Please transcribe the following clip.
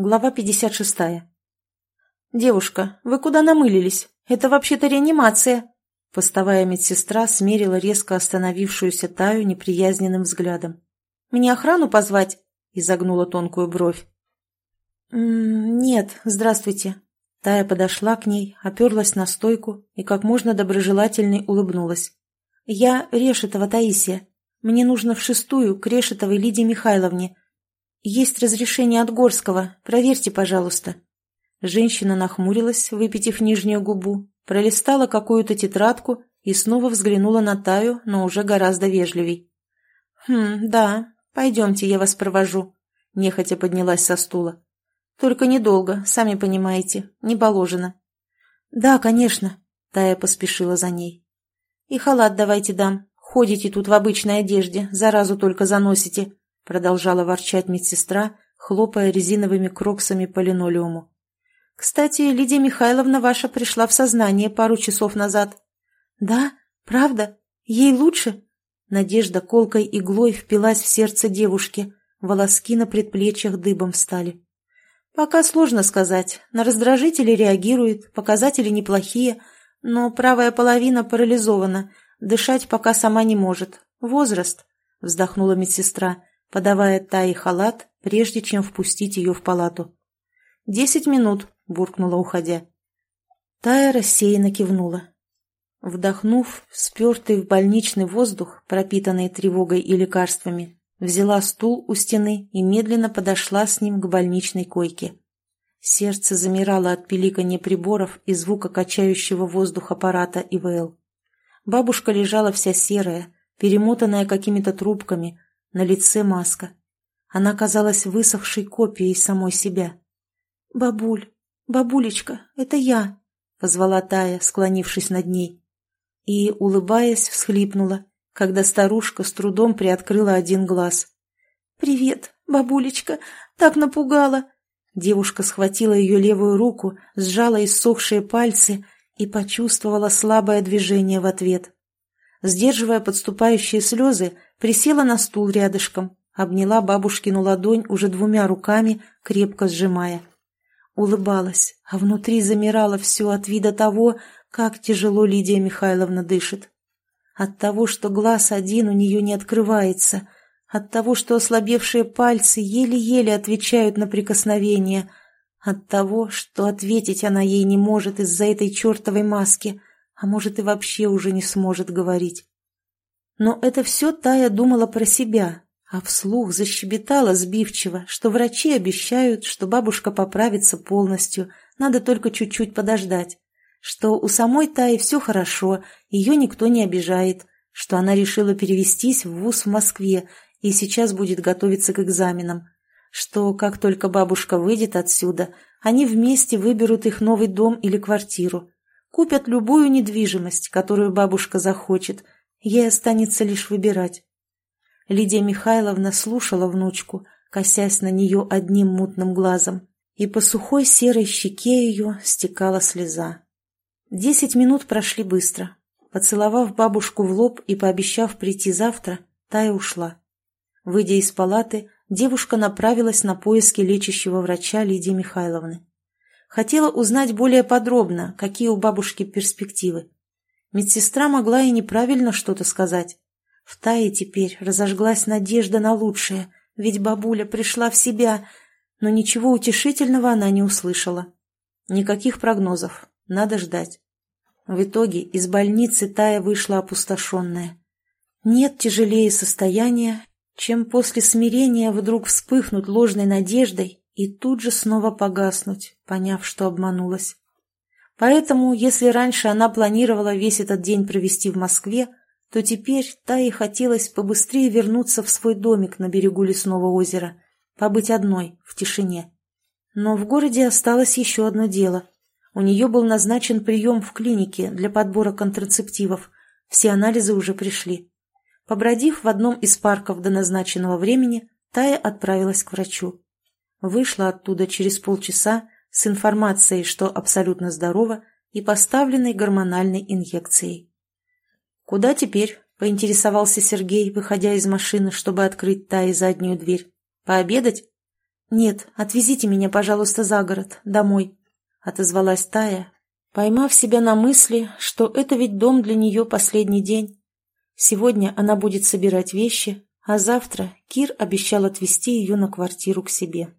Глава 56. «Девушка, вы куда намылились? Это вообще-то реанимация!» Постовая медсестра смерила резко остановившуюся Таю неприязненным взглядом. «Мне охрану позвать?» – изогнула тонкую бровь. «М -м, «Нет, здравствуйте». Тая подошла к ней, оперлась на стойку и как можно доброжелательней улыбнулась. «Я Решетова Таисия. Мне нужно в шестую к Решетовой Лидии Михайловне. «Есть разрешение от Горского. Проверьте, пожалуйста». Женщина нахмурилась, выпитив нижнюю губу, пролистала какую-то тетрадку и снова взглянула на Таю, но уже гораздо вежливей. «Хм, да, пойдемте, я вас провожу», — нехотя поднялась со стула. «Только недолго, сами понимаете, не положено». «Да, конечно», — Тая поспешила за ней. «И халат давайте дам. Ходите тут в обычной одежде, заразу только заносите», продолжала ворчать медсестра, хлопая резиновыми кроксами по линолеуму. «Кстати, Лидия Михайловна ваша пришла в сознание пару часов назад». «Да? Правда? Ей лучше?» Надежда колкой иглой впилась в сердце девушки, волоски на предплечьях дыбом встали. «Пока сложно сказать. На раздражители реагирует, показатели неплохие, но правая половина парализована, дышать пока сама не может. Возраст», — вздохнула медсестра, подавая Тае халат, прежде чем впустить ее в палату. «Десять минут», — буркнула, уходя. Тая рассеянно кивнула. Вдохнув спертый в больничный воздух, пропитанный тревогой и лекарствами, взяла стул у стены и медленно подошла с ним к больничной койке. Сердце замирало от пиликанья приборов и звука качающего воздух аппарата ИВЛ. Бабушка лежала вся серая, перемотанная какими-то трубками, на лице маска. Она казалась высохшей копией самой себя. «Бабуль, бабулечка, это я!» — позвала Тая, склонившись над ней. И, улыбаясь, всхлипнула, когда старушка с трудом приоткрыла один глаз. «Привет, бабулечка, так напугала!» Девушка схватила ее левую руку, сжала иссохшие пальцы и почувствовала слабое движение в ответ. Сдерживая подступающие слезы, присела на стул рядышком, обняла бабушкину ладонь уже двумя руками, крепко сжимая. Улыбалась, а внутри замирало все от вида того, как тяжело Лидия Михайловна дышит. От того, что глаз один у нее не открывается, от того, что ослабевшие пальцы еле-еле отвечают на прикосновение, от того, что ответить она ей не может из-за этой чертовой маски, а может и вообще уже не сможет говорить. Но это все Тая думала про себя, а вслух защебетала сбивчиво, что врачи обещают, что бабушка поправится полностью, надо только чуть-чуть подождать, что у самой Таи все хорошо, ее никто не обижает, что она решила перевестись в вуз в Москве и сейчас будет готовиться к экзаменам, что как только бабушка выйдет отсюда, они вместе выберут их новый дом или квартиру, купят любую недвижимость, которую бабушка захочет – Ей останется лишь выбирать. Лидия Михайловна слушала внучку, косясь на нее одним мутным глазом, и по сухой серой щеке ее стекала слеза. Десять минут прошли быстро. Поцеловав бабушку в лоб и пообещав прийти завтра, Тая ушла. Выйдя из палаты, девушка направилась на поиски лечащего врача Лидии Михайловны. Хотела узнать более подробно, какие у бабушки перспективы. Медсестра могла и неправильно что-то сказать. В Тае теперь разожглась надежда на лучшее, ведь бабуля пришла в себя, но ничего утешительного она не услышала. Никаких прогнозов, надо ждать. В итоге из больницы Тая вышла опустошенная. Нет тяжелее состояния, чем после смирения вдруг вспыхнуть ложной надеждой и тут же снова погаснуть, поняв, что обманулась. Поэтому, если раньше она планировала весь этот день провести в Москве, то теперь Тае хотелось побыстрее вернуться в свой домик на берегу лесного озера, побыть одной, в тишине. Но в городе осталось еще одно дело. У нее был назначен прием в клинике для подбора контрацептивов. Все анализы уже пришли. Побродив в одном из парков до назначенного времени, Тая отправилась к врачу. Вышла оттуда через полчаса, с информацией, что абсолютно здорова, и поставленной гормональной инъекцией. «Куда теперь?» – поинтересовался Сергей, выходя из машины, чтобы открыть Тае заднюю дверь. «Пообедать?» «Нет, отвезите меня, пожалуйста, за город, домой», — отозвалась Тая, поймав себя на мысли, что это ведь дом для нее последний день. Сегодня она будет собирать вещи, а завтра Кир обещал отвезти ее на квартиру к себе.